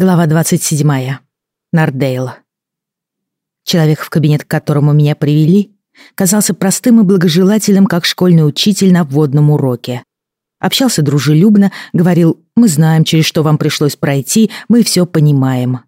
Глава 27. Нардейл. Человек, в кабинет к которому меня привели, казался простым и благожелательным, как школьный учитель на вводном уроке. Общался дружелюбно, говорил «Мы знаем, через что вам пришлось пройти, мы все понимаем».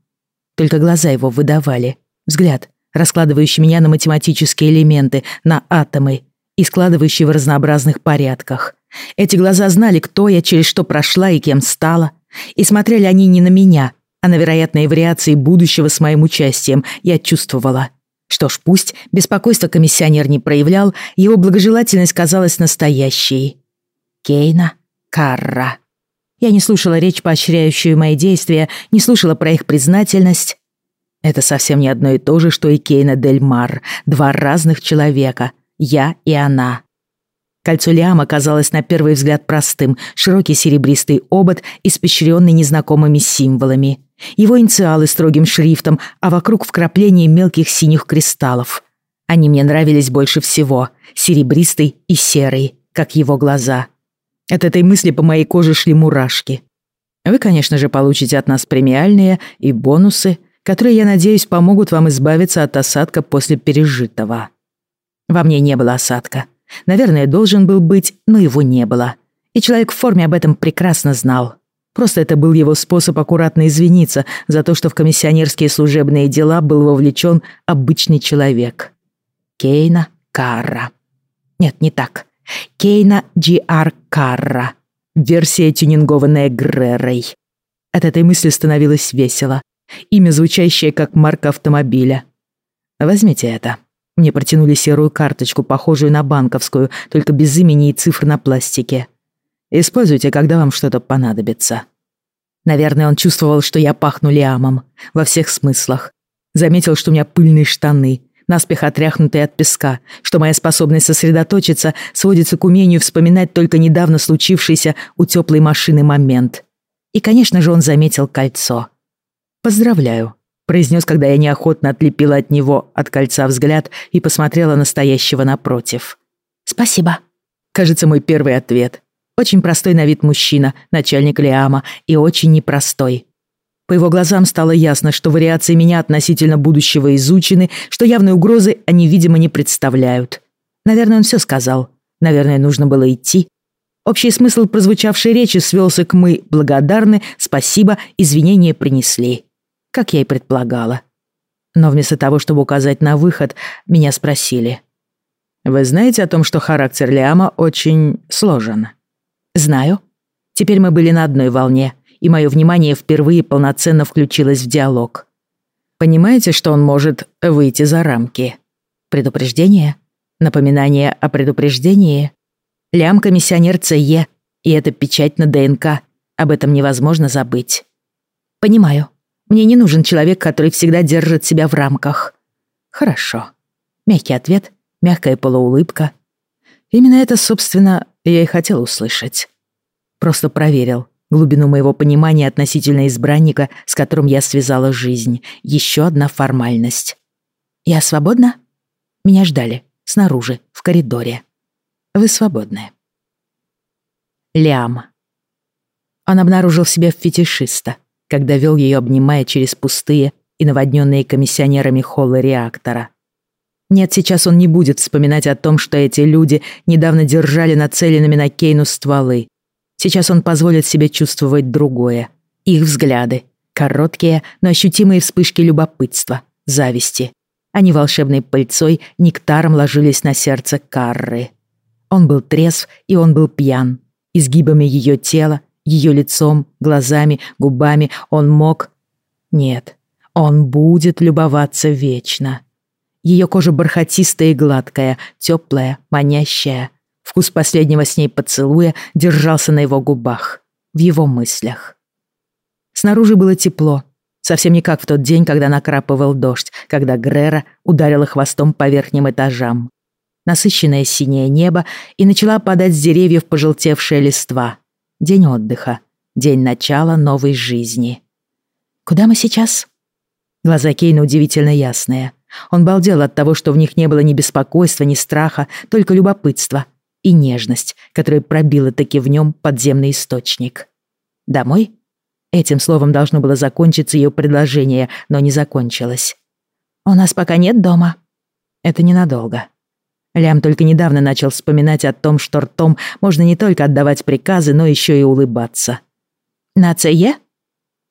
Только глаза его выдавали. Взгляд, раскладывающий меня на математические элементы, на атомы и складывающий в разнообразных порядках. Эти глаза знали, кто я, через что прошла и кем стала. И смотрели они не на меня, а на вероятные вариации будущего с моим участием я чувствовала. Что ж, пусть беспокойство комиссионер не проявлял, его благожелательность казалась настоящей. Кейна Карра. Я не слушала речь, поощряющую мои действия, не слушала про их признательность. Это совсем не одно и то же, что и Кейна Дель Мар. Два разных человека. Я и она. Кольцо Лиама казалось на первый взгляд простым, широкий серебристый обод, испещренный незнакомыми символами. Его инициалы строгим шрифтом, а вокруг вкрапление мелких синих кристаллов. Они мне нравились больше всего, серебристый и серый, как его глаза. От этой мысли по моей коже шли мурашки. Вы, конечно же, получите от нас премиальные и бонусы, которые, я надеюсь, помогут вам избавиться от осадка после пережитого. Во мне не было осадка. Наверное, должен был быть, но его не было. И человек в форме об этом прекрасно знал. Просто это был его способ аккуратно извиниться за то, что в комиссионерские служебные дела был вовлечен обычный человек. Кейна Карра. Нет, не так. Кейна Джи-Ар Карра. Версия, тюнингованная Грерой. От этой мысли становилось весело. Имя, звучащее как марка автомобиля. Возьмите это. Мне протянули серую карточку, похожую на банковскую, только без имени и цифр на пластике. Используйте, когда вам что-то понадобится. Наверное, он чувствовал, что я пахну лиамом. Во всех смыслах. Заметил, что у меня пыльные штаны, наспех отряхнутые от песка, что моя способность сосредоточиться сводится к умению вспоминать только недавно случившийся у теплой машины момент. И, конечно же, он заметил кольцо. «Поздравляю», произнес, когда я неохотно отлепила от него от кольца взгляд и посмотрела на стоящего напротив. «Спасибо». Кажется, мой первый ответ. Очень простой на вид мужчина, начальник Лиама, и очень непростой. По его глазам стало ясно, что вариации меня относительно будущего изучены, что явной угрозы они, видимо, не представляют. Наверное, он все сказал. Наверное, нужно было идти. Общий смысл прозвучавшей речи свелся к «мы благодарны», «спасибо», «извинения принесли» как я и предполагала. Но вместо того, чтобы указать на выход, меня спросили. «Вы знаете о том, что характер Лиама очень сложен?» «Знаю. Теперь мы были на одной волне, и мое внимание впервые полноценно включилось в диалог. Понимаете, что он может выйти за рамки? Предупреждение? Напоминание о предупреждении? Лиам комиссионер ЦЕ, и это печать на ДНК. Об этом невозможно забыть. Понимаю. Мне не нужен человек, который всегда держит себя в рамках. Хорошо. Мягкий ответ, мягкая полуулыбка. Именно это, собственно, я и хотел услышать. Просто проверил глубину моего понимания относительно избранника, с которым я связала жизнь. Еще одна формальность. Я свободна? Меня ждали. Снаружи, в коридоре. Вы свободны. Лям. Он обнаружил себя в фетишиста — когда вел ее, обнимая через пустые и наводненные комиссионерами холлы реактора. Нет, сейчас он не будет вспоминать о том, что эти люди недавно держали нацеленными на Кейну стволы. Сейчас он позволит себе чувствовать другое. Их взгляды. Короткие, но ощутимые вспышки любопытства, зависти. Они волшебной пыльцой, нектаром ложились на сердце Карры. Он был трезв, и он был пьян. Изгибами ее тела, ее лицом, глазами, губами он мог... Нет, он будет любоваться вечно. Ее кожа бархатистая и гладкая, теплая, манящая. Вкус последнего с ней поцелуя держался на его губах, в его мыслях. Снаружи было тепло, совсем не как в тот день, когда накрапывал дождь, когда Грера ударила хвостом по верхним этажам. Насыщенное синее небо, и начала падать с деревьев пожелтевшая листва. День отдыха. День начала новой жизни. Куда мы сейчас? Глаза Кейна удивительно ясные. Он балдел от того, что в них не было ни беспокойства, ни страха, только любопытство и нежность, которая пробила таки в нем подземный источник. Домой? Этим словом должно было закончиться ее предложение, но не закончилось. «У нас пока нет дома». Это ненадолго. Лям только недавно начал вспоминать о том, что ртом можно не только отдавать приказы, но еще и улыбаться. «На ЦЕ?»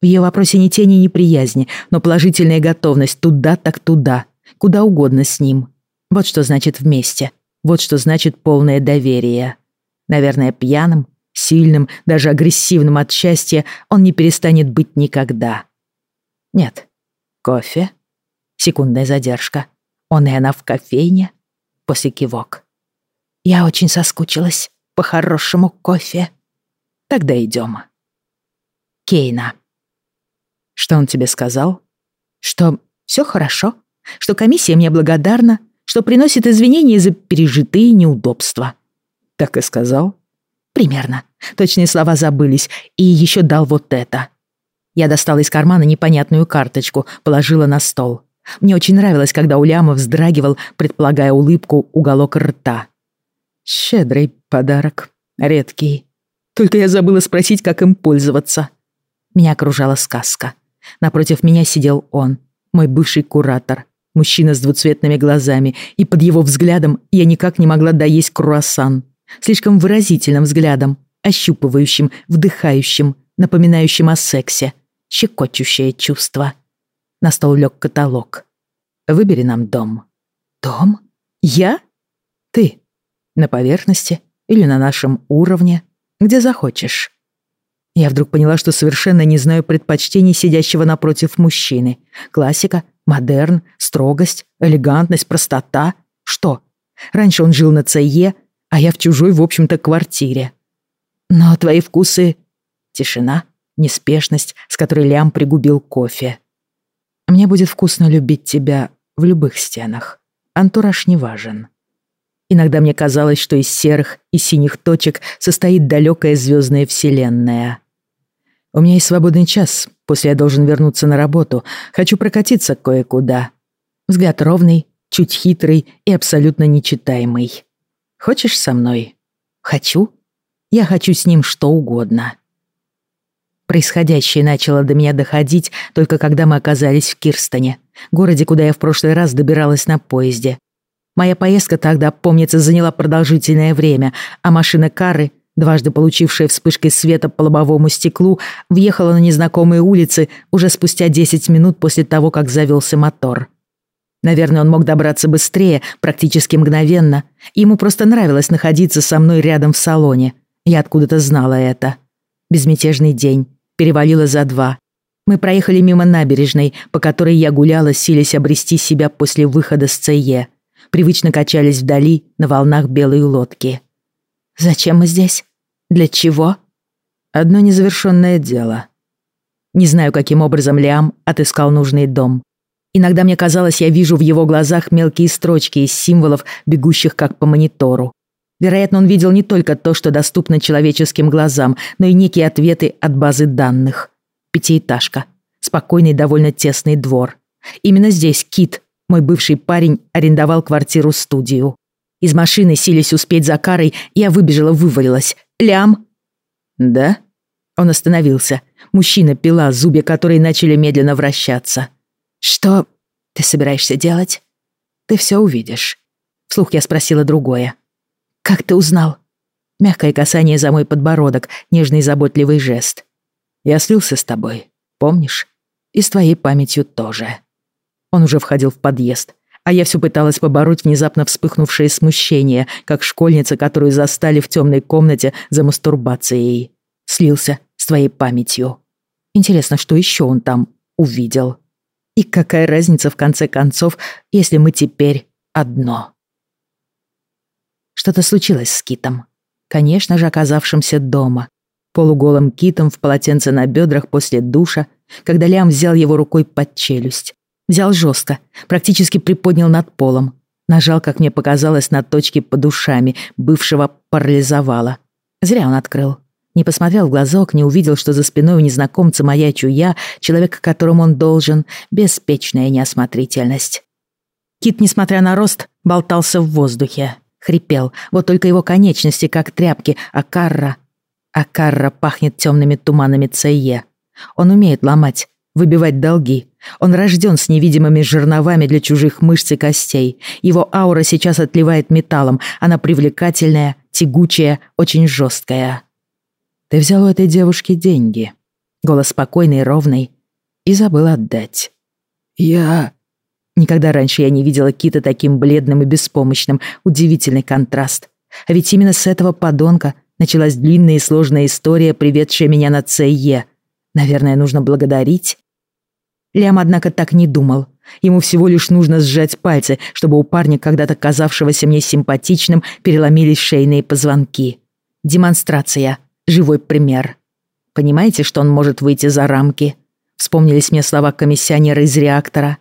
В ее вопросе ни тени неприязни, но положительная готовность туда так туда, куда угодно с ним. Вот что значит вместе. Вот что значит полное доверие. Наверное, пьяным, сильным, даже агрессивным от счастья он не перестанет быть никогда. Нет. Кофе? Секундная задержка. Он и она в кофейне? После кивок. Я очень соскучилась по хорошему кофе. Тогда идем. Кейна. Что он тебе сказал? Что все хорошо, что комиссия мне благодарна, что приносит извинения за пережитые неудобства. Так и сказал? Примерно. Точные слова забылись. И еще дал вот это. Я достала из кармана непонятную карточку, положила на стол. Мне очень нравилось, когда Уляма вздрагивал, предполагая улыбку, уголок рта. Щедрый подарок. Редкий. Только я забыла спросить, как им пользоваться. Меня окружала сказка. Напротив меня сидел он, мой бывший куратор, мужчина с двуцветными глазами, и под его взглядом я никак не могла доесть круассан. Слишком выразительным взглядом, ощупывающим, вдыхающим, напоминающим о сексе, щекочущее чувство. На стол лег каталог. «Выбери нам дом». «Дом? Я?» «Ты. На поверхности или на нашем уровне, где захочешь». Я вдруг поняла, что совершенно не знаю предпочтений сидящего напротив мужчины. Классика, модерн, строгость, элегантность, простота. Что? Раньше он жил на ЦЕ, а я в чужой, в общем-то, квартире. Но твои вкусы... Тишина, неспешность, с которой Лям пригубил кофе. Мне будет вкусно любить тебя в любых стенах. Антураж не важен. Иногда мне казалось, что из серых и синих точек состоит далекая звездная вселенная. У меня есть свободный час, после я должен вернуться на работу. Хочу прокатиться кое-куда. Взгляд ровный, чуть хитрый и абсолютно нечитаемый. Хочешь со мной? Хочу. Я хочу с ним что угодно. Происходящее начало до меня доходить только когда мы оказались в Кирстоне, городе, куда я в прошлый раз добиралась на поезде. Моя поездка тогда, помнится, заняла продолжительное время, а машина Кары дважды получившая вспышкой света по лобовому стеклу, въехала на незнакомые улицы уже спустя 10 минут после того, как завелся мотор. Наверное, он мог добраться быстрее, практически мгновенно. Ему просто нравилось находиться со мной рядом в салоне. Я откуда-то знала это. Безмятежный день. Перевалило за два. Мы проехали мимо набережной, по которой я гуляла, силясь обрести себя после выхода с ЦЕ. Привычно качались вдали на волнах белой лодки. «Зачем мы здесь?» Для чего? Одно незавершенное дело. Не знаю, каким образом Лиам отыскал нужный дом. Иногда мне казалось, я вижу в его глазах мелкие строчки из символов, бегущих как по монитору. Вероятно, он видел не только то, что доступно человеческим глазам, но и некие ответы от базы данных. Пятиэтажка. Спокойный, довольно тесный двор. Именно здесь Кит, мой бывший парень, арендовал квартиру-студию. Из машины, сились успеть за карой, я выбежала, вывалилась. «Лям!» «Да?» Он остановился. Мужчина пила, зубья которой начали медленно вращаться. «Что ты собираешься делать?» «Ты все увидишь». Вслух я спросила другое. «Как ты узнал?» Мягкое касание за мой подбородок, нежный заботливый жест. «Я слился с тобой, помнишь? И с твоей памятью тоже». Он уже входил в подъезд а я все пыталась побороть внезапно вспыхнувшее смущение, как школьница, которую застали в темной комнате за мастурбацией. Слился с твоей памятью. Интересно, что еще он там увидел? И какая разница, в конце концов, если мы теперь одно? Что-то случилось с Китом. Конечно же, оказавшимся дома. Полуголым Китом в полотенце на бедрах после душа, когда Лям взял его рукой под челюсть. Взял жестко, практически приподнял над полом. Нажал, как мне показалось, на точке под ушами, бывшего парализовало. Зря он открыл. Не посмотрел в глазок, не увидел, что за спиной у незнакомца маячу я, человек, которому он должен, беспечная неосмотрительность. Кит, несмотря на рост, болтался в воздухе. Хрипел, вот только его конечности, как тряпки, а карра... А карра пахнет темными туманами Цее. Он умеет ломать, выбивать долги. Он рожден с невидимыми жерновами для чужих мышц и костей. Его аура сейчас отливает металлом. Она привлекательная, тягучая, очень жесткая. «Ты взял у этой девушки деньги». Голос спокойный ровный. И забыл отдать. «Я...» Никогда раньше я не видела Кита таким бледным и беспомощным. Удивительный контраст. А ведь именно с этого подонка началась длинная и сложная история, приведшая меня на ЦЕ. Наверное, нужно благодарить. Лям, однако, так не думал. Ему всего лишь нужно сжать пальцы, чтобы у парня, когда-то казавшегося мне симпатичным, переломились шейные позвонки. Демонстрация. Живой пример. Понимаете, что он может выйти за рамки? Вспомнились мне слова комиссионера из реактора.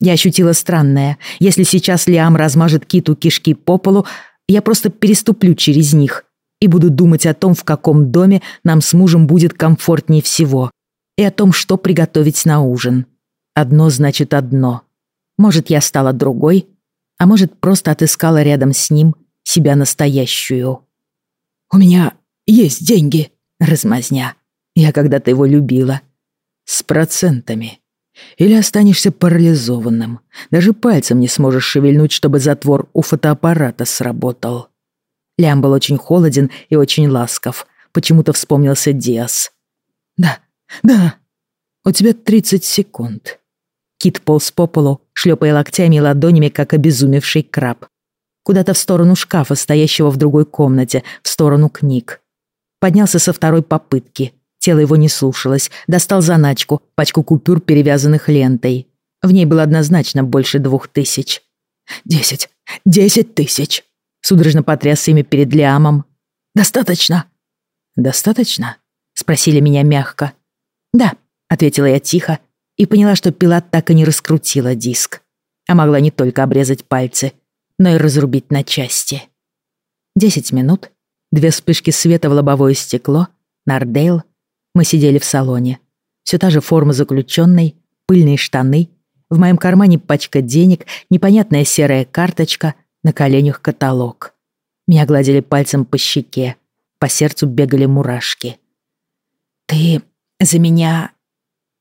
Я ощутила странное. Если сейчас Лиам размажет киту кишки по полу, я просто переступлю через них и буду думать о том, в каком доме нам с мужем будет комфортнее всего, и о том, что приготовить на ужин. Одно значит одно. Может, я стала другой, а может, просто отыскала рядом с ним себя настоящую. «У меня есть деньги», — размазня. «Я когда-то его любила». «С процентами», или останешься парализованным. Даже пальцем не сможешь шевельнуть, чтобы затвор у фотоаппарата сработал. Лям был очень холоден и очень ласков. Почему-то вспомнился Диас. «Да, да, у тебя 30 секунд». Кит полз по полу, шлепая локтями и ладонями, как обезумевший краб. Куда-то в сторону шкафа, стоящего в другой комнате, в сторону книг. Поднялся со второй попытки, Тело его не слушалось. Достал заначку, пачку купюр, перевязанных лентой. В ней было однозначно больше двух тысяч. «Десять! Десять тысяч!» Судорожно потряс ими перед Лиамом. «Достаточно?» «Достаточно?» Спросили меня мягко. «Да», — ответила я тихо и поняла, что пилат так и не раскрутила диск. А могла не только обрезать пальцы, но и разрубить на части. Десять минут, две вспышки света в лобовое стекло, Нардейл, мы сидели в салоне. Все та же форма заключенной, пыльные штаны, в моем кармане пачка денег, непонятная серая карточка, на коленях каталог. Меня гладили пальцем по щеке, по сердцу бегали мурашки. «Ты за меня...»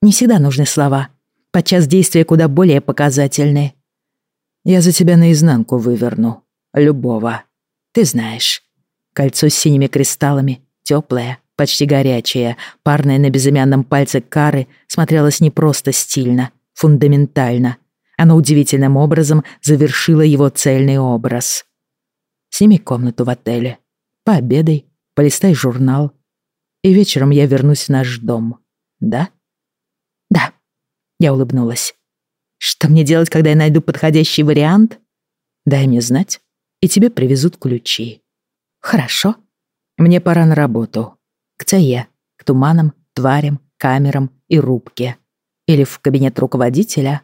Не всегда нужны слова. Подчас действия куда более показательные. «Я за тебя наизнанку выверну. Любого. Ты знаешь. Кольцо с синими кристаллами, теплое, почти горячая, парная на безымянном пальце Кары, смотрелась не просто стильно, фундаментально. Оно удивительным образом завершило его цельный образ. Сними комнату в отеле, пообедай, полистай журнал, и вечером я вернусь в наш дом. Да? Да. Я улыбнулась. Что мне делать, когда я найду подходящий вариант? Дай мне знать, и тебе привезут ключи. Хорошо. Мне пора на работу к ЦЕ, к туманам, тварям, камерам и рубке. Или в кабинет руководителя.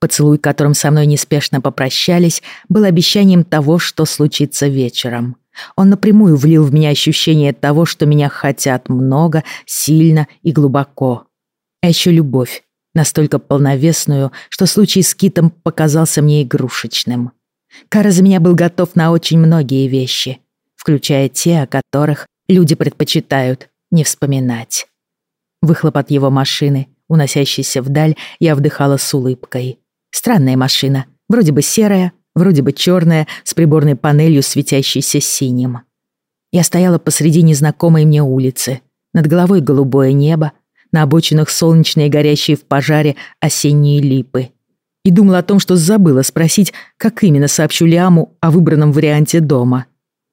Поцелуй, которым со мной неспешно попрощались, был обещанием того, что случится вечером. Он напрямую влил в меня ощущение того, что меня хотят много, сильно и глубоко. А еще любовь, настолько полновесную, что случай с Китом показался мне игрушечным. Кара за меня был готов на очень многие вещи, включая те, о которых люди предпочитают не вспоминать. Выхлоп от его машины, уносящийся вдаль, я вдыхала с улыбкой. Странная машина, вроде бы серая, вроде бы черная, с приборной панелью, светящейся синим. Я стояла посреди незнакомой мне улицы. Над головой голубое небо, на обочинах солнечные горящие в пожаре осенние липы. И думала о том, что забыла спросить, как именно сообщу Лиаму о выбранном варианте дома.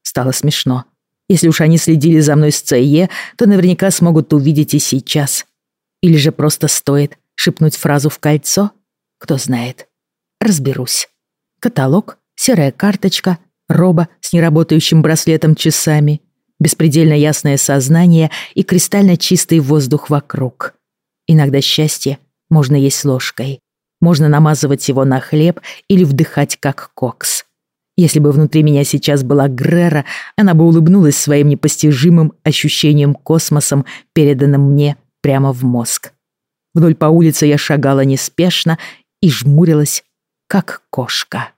Стало смешно. Если уж они следили за мной с ЦЕ, то наверняка смогут увидеть и сейчас. Или же просто стоит шепнуть фразу в кольцо? Кто знает. Разберусь. Каталог, серая карточка, роба с неработающим браслетом часами, беспредельно ясное сознание и кристально чистый воздух вокруг. Иногда счастье можно есть ложкой. Можно намазывать его на хлеб или вдыхать как кокс. Если бы внутри меня сейчас была Грера, она бы улыбнулась своим непостижимым ощущением космосом, переданным мне прямо в мозг. Вдоль по улице я шагала неспешно и жмурилась, как кошка.